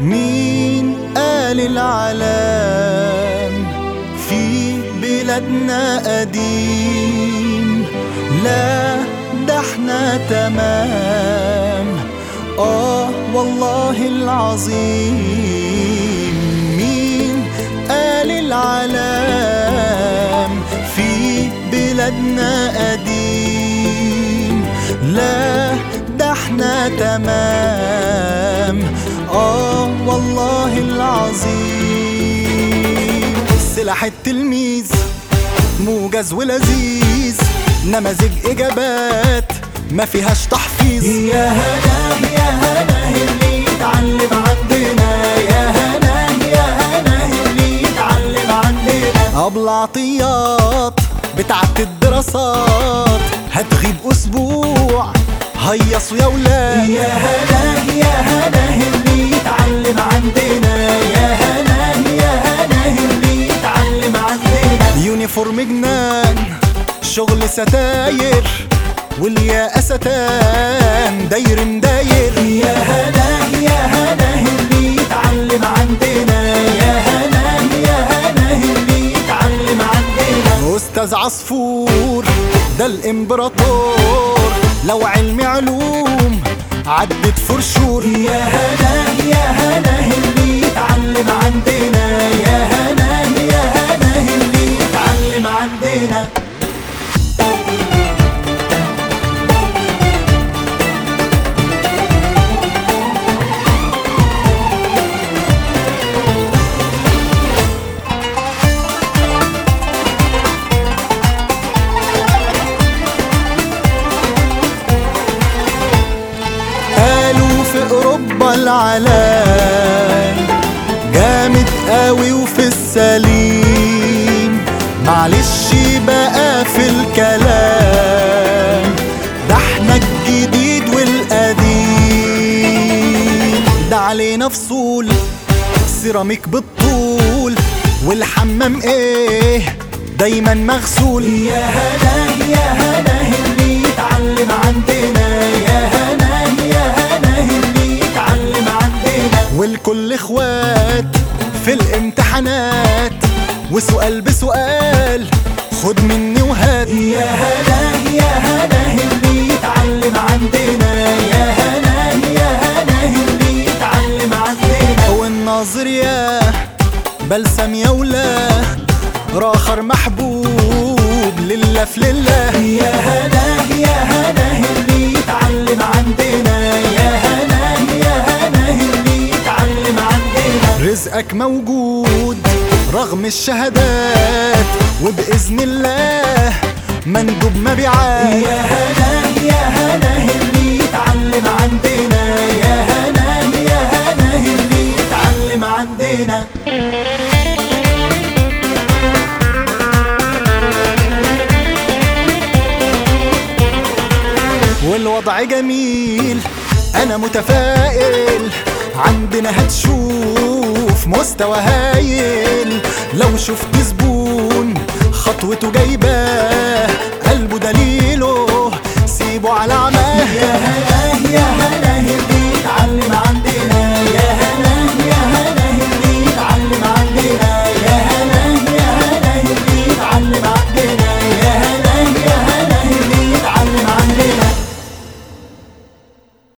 مين قال العلام في بلادنا قديم؟ لا ده إحنا تمام. آه والله العظيم. مين قال العلام في بلادنا قديم؟ لا ده إحنا تمام. آه والله العظيم. سلاح التلميذ موجز ولذيذ نماذج إجابات ما فيهاش تحفيظ. يا هنا يا هنا اللي يتعلم عندنا. يا هنا يا هنا اللي يتعلم عندنا. أبلة عطيات بتاعت الدراسات هتغيب أسبوع هيصوا يا ولاد. يا هنا يا هنا شغل ستاير والياقة ستان. داير مداير. يا هنا يا هنا اللي يتعلم عندنا. يا هنا يا هنا اللي يتعلم عندنا. أستاذ عصفور ده الإمبراطور. لو علمي علوم عدت فرشور. يا هنا في أوروبا العلام جامد قوي وفي السليم. معلش بقى في الكلام. ده إحنا الجديد والقديم. ده علينا فصول سيراميك بالطول. والحمام إيه؟ دايما مغسول. يا هنا يا هنا اللي يتعلم عندنا. يا هنا يا هنا اللي يتعلم عندنا. والكل إخوات في الامتحانات. وسؤال بسؤال خد مني وهات يا هنا يا هنا اللي يتعلم عندنا. يا هنا يا هنا اللي يتعلم عندنا. والناظر يا بلسم يا ولا راخر محبوب لله في لله. يا هنا يا هنا اللي يتعلم عندنا. يا هنا يا هنا اللي يتعلم عندنا. رزقك موجود رغم الشهادات وبإذن الله مندوب مبيعات يا هنا يا هنا اللي يتعلم عندنا. يا هنا يا هنا اللي يتعلم عندنا. والوضع جميل أنا متفائل عندنا هتشوف مستوى هايل. لو شفت زبون خطوته جايباه قلبه دليله سيبه على عماه